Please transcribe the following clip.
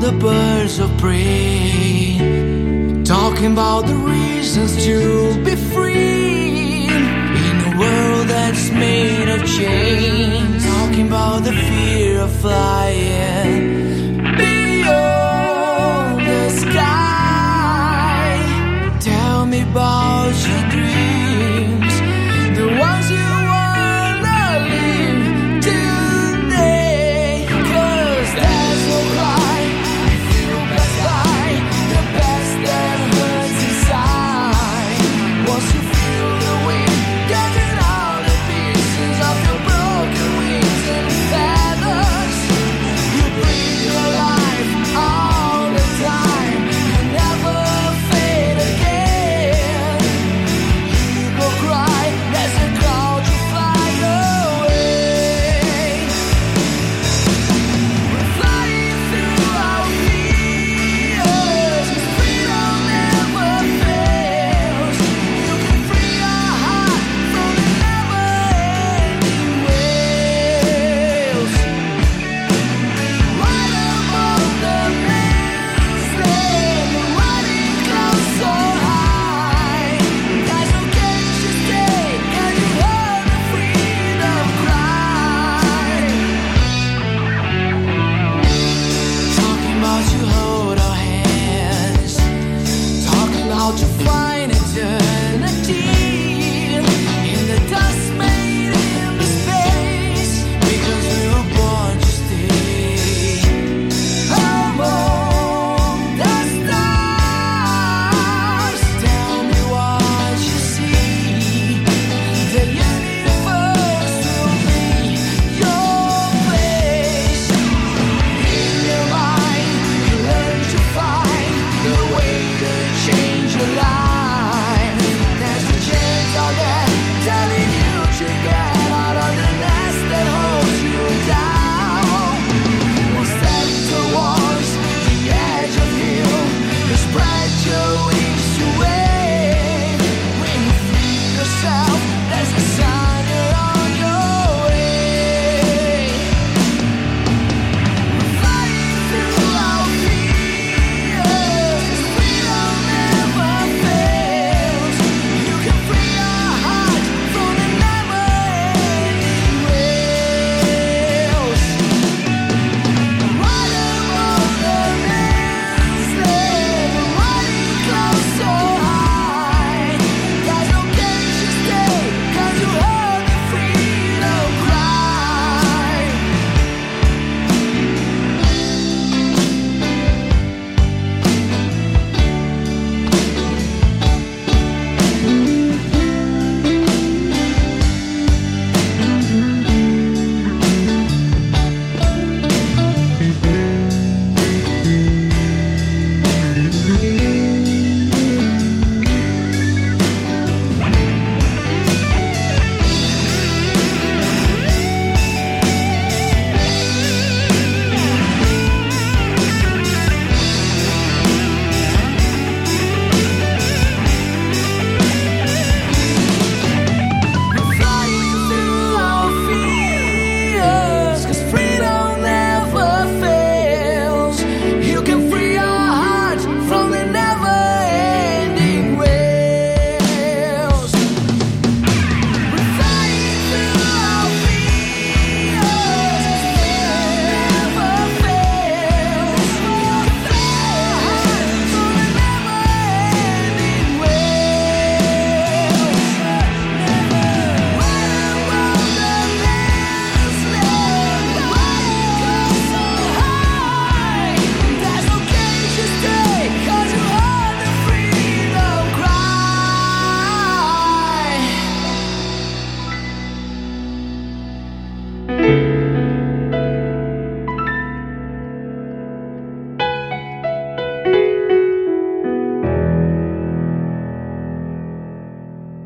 the birds of prey, talking about the reasons to be free in a world that's made of chains, talking about the fear of flying beyond the sky. Tell me about your dreams.